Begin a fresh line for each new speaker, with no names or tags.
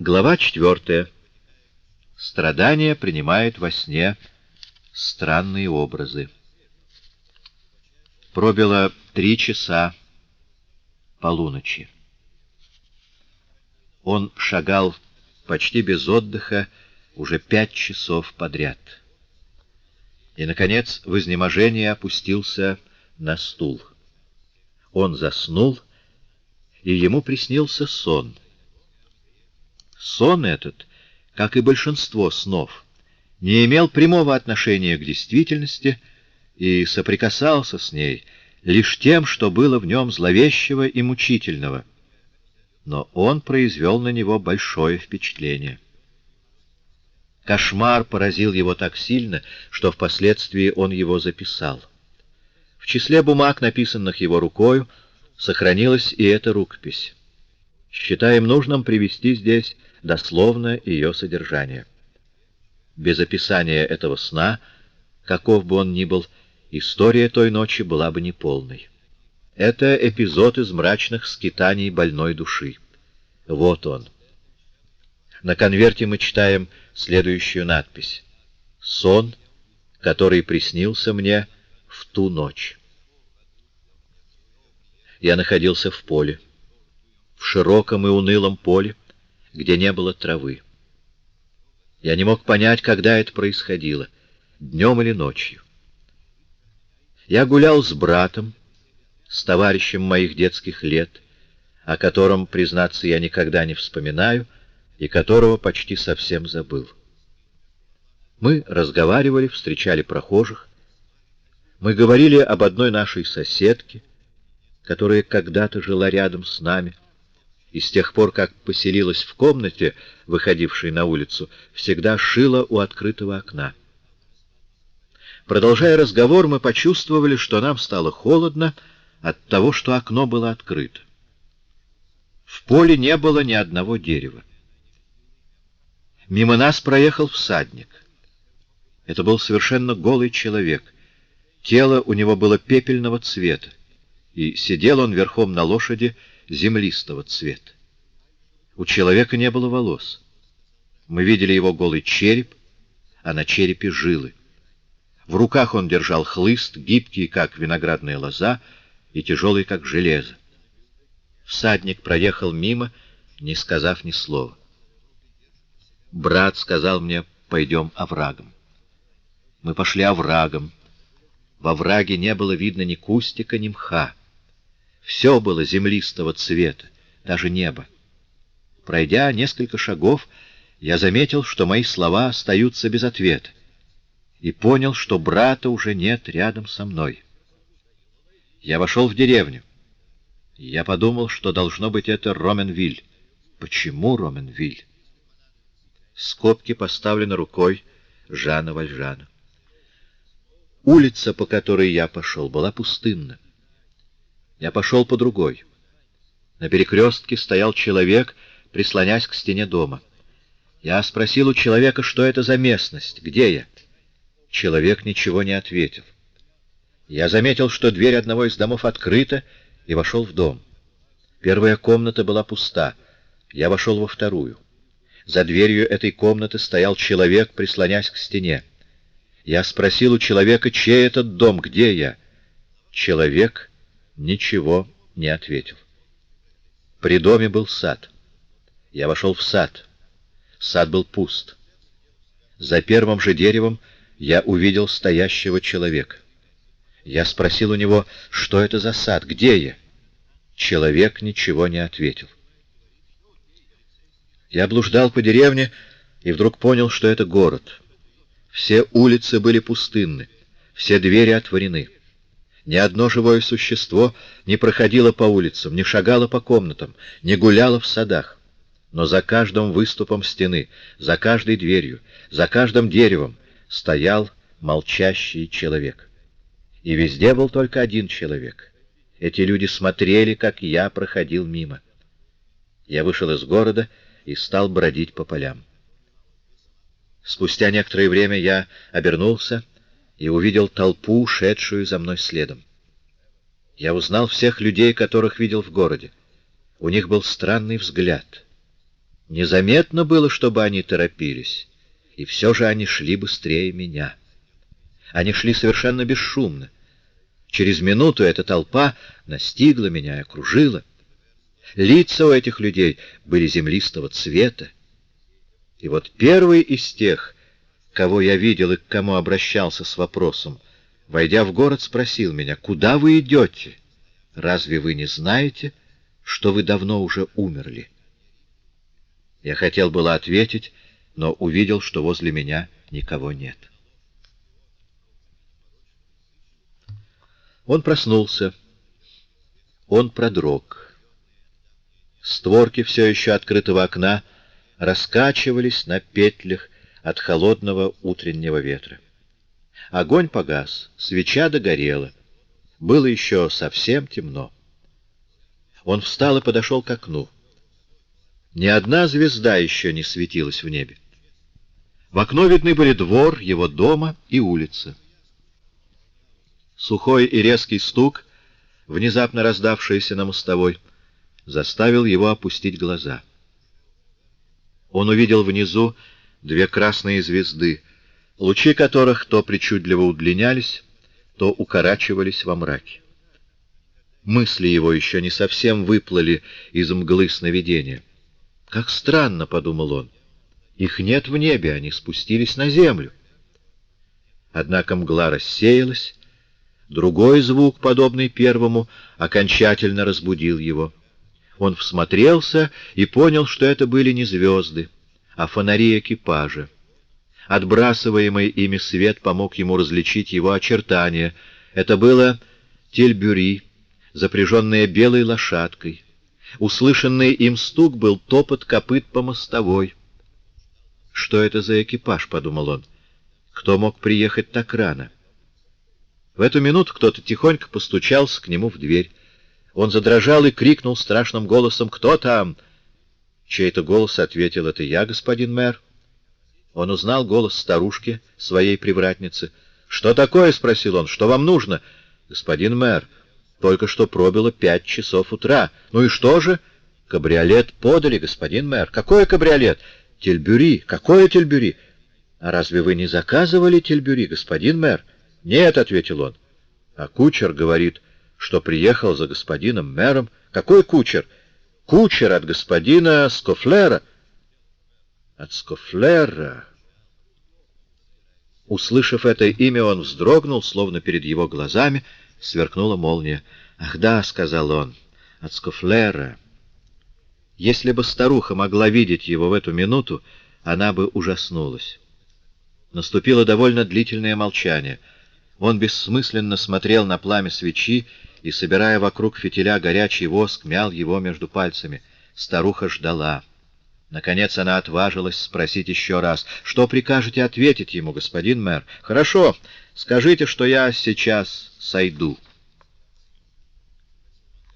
Глава четвертая. Страдание принимает во сне странные образы. Пробило три часа полуночи. Он шагал почти без отдыха уже пять часов подряд. И, наконец, в изнеможении опустился на стул. Он заснул, и ему приснился сон — Сон этот, как и большинство снов, не имел прямого отношения к действительности и соприкасался с ней лишь тем, что было в нем зловещего и мучительного. Но он произвел на него большое впечатление. Кошмар поразил его так сильно, что впоследствии он его записал. В числе бумаг, написанных его рукою, сохранилась и эта рукопись. Считаем нужным привести здесь дословно ее содержание. Без описания этого сна, каков бы он ни был, история той ночи была бы неполной. Это эпизод из мрачных скитаний больной души. Вот он. На конверте мы читаем следующую надпись. «Сон, который приснился мне в ту ночь». Я находился в поле, в широком и унылом поле, где не было травы. Я не мог понять, когда это происходило, днем или ночью. Я гулял с братом, с товарищем моих детских лет, о котором, признаться, я никогда не вспоминаю и которого почти совсем забыл. Мы разговаривали, встречали прохожих. Мы говорили об одной нашей соседке, которая когда-то жила рядом с нами, и с тех пор, как поселилась в комнате, выходившей на улицу, всегда шила у открытого окна. Продолжая разговор, мы почувствовали, что нам стало холодно от того, что окно было открыто. В поле не было ни одного дерева. Мимо нас проехал всадник. Это был совершенно голый человек. Тело у него было пепельного цвета, и сидел он верхом на лошади, землистого цвета. У человека не было волос. Мы видели его голый череп, а на черепе жилы. В руках он держал хлыст, гибкий, как виноградная лоза, и тяжелый, как железо. Всадник проехал мимо, не сказав ни слова. Брат сказал мне, пойдем оврагом. Мы пошли оврагом. Во враге не было видно ни кустика, ни мха. Все было землистого цвета, даже небо. Пройдя несколько шагов, я заметил, что мои слова остаются без ответа, и понял, что брата уже нет рядом со мной. Я вошел в деревню. Я подумал, что должно быть это Роменвиль. Почему Роменвиль? Скобки поставлены рукой Жана Вальжана. Улица, по которой я пошел, была пустынна. Я пошел по другой. На перекрестке стоял человек, прислонясь к стене дома. Я спросил у человека, что это за местность, где я. Человек ничего не ответил. Я заметил, что дверь одного из домов открыта, и вошел в дом. Первая комната была пуста. Я вошел во вторую. За дверью этой комнаты стоял человек, прислонясь к стене. Я спросил у человека, чей этот дом, где я. Человек ничего не ответил. При доме был сад. Я вошел в сад. Сад был пуст. За первым же деревом я увидел стоящего человека. Я спросил у него, что это за сад, где я? Человек ничего не ответил. Я блуждал по деревне и вдруг понял, что это город. Все улицы были пустынны, все двери отворены. Ни одно живое существо не проходило по улицам, не шагало по комнатам, не гуляло в садах. Но за каждым выступом стены, за каждой дверью, за каждым деревом стоял молчащий человек. И везде был только один человек. Эти люди смотрели, как я проходил мимо. Я вышел из города и стал бродить по полям. Спустя некоторое время я обернулся и увидел толпу, шедшую за мной следом. Я узнал всех людей, которых видел в городе. У них был странный взгляд. Незаметно было, чтобы они торопились, и все же они шли быстрее меня. Они шли совершенно бесшумно. Через минуту эта толпа настигла меня и окружила. Лица у этих людей были землистого цвета. И вот первый из тех, кого я видел и к кому обращался с вопросом, войдя в город, спросил меня, «Куда вы идете? Разве вы не знаете, что вы давно уже умерли?» Я хотел было ответить, но увидел, что возле меня никого нет. Он проснулся. Он продрог. Створки все еще открытого окна раскачивались на петлях от холодного утреннего ветра. Огонь погас, свеча догорела. Было еще совсем темно. Он встал и подошел к окну. Ни одна звезда еще не светилась в небе. В окно видны были двор, его дома и улица. Сухой и резкий стук, внезапно раздавшийся на мостовой, заставил его опустить глаза. Он увидел внизу две красные звезды, лучи которых то причудливо удлинялись, то укорачивались во мраке. Мысли его еще не совсем выплыли из мглы сновидения. «Как странно», — подумал он, — «их нет в небе, они спустились на землю». Однако мгла рассеялась, Другой звук, подобный первому, окончательно разбудил его. Он всмотрелся и понял, что это были не звезды, а фонари экипажа. Отбрасываемый ими свет помог ему различить его очертания. Это было тельбюри, запряженное белой лошадкой. Услышанный им стук был топот копыт по мостовой. «Что это за экипаж?» — подумал он. «Кто мог приехать так рано?» В эту минуту кто-то тихонько постучался к нему в дверь. Он задрожал и крикнул страшным голосом «Кто там?». Чей-то голос ответил «Это я, господин мэр». Он узнал голос старушки, своей привратницы. «Что такое?» — спросил он. «Что вам нужно?» «Господин мэр, только что пробило пять часов утра. Ну и что же?» «Кабриолет подали, господин мэр». «Какой кабриолет?» «Тельбюри». «Какое тельбюри?» «А разве вы не заказывали тельбюри, господин мэр?» «Нет», — ответил он. А кучер говорит, что приехал за господином мэром. «Какой кучер?» «Кучер от господина Скофлера». «От Скофлера...» Услышав это имя, он вздрогнул, словно перед его глазами сверкнула молния. «Ах да», — сказал он, — «от Скофлера». Если бы старуха могла видеть его в эту минуту, она бы ужаснулась. Наступило довольно длительное молчание — он бессмысленно смотрел на пламя свечи и, собирая вокруг фитиля горячий воск, мял его между пальцами. Старуха ждала. Наконец она отважилась спросить еще раз. «Что прикажете ответить ему, господин мэр?» «Хорошо, скажите, что я сейчас сойду».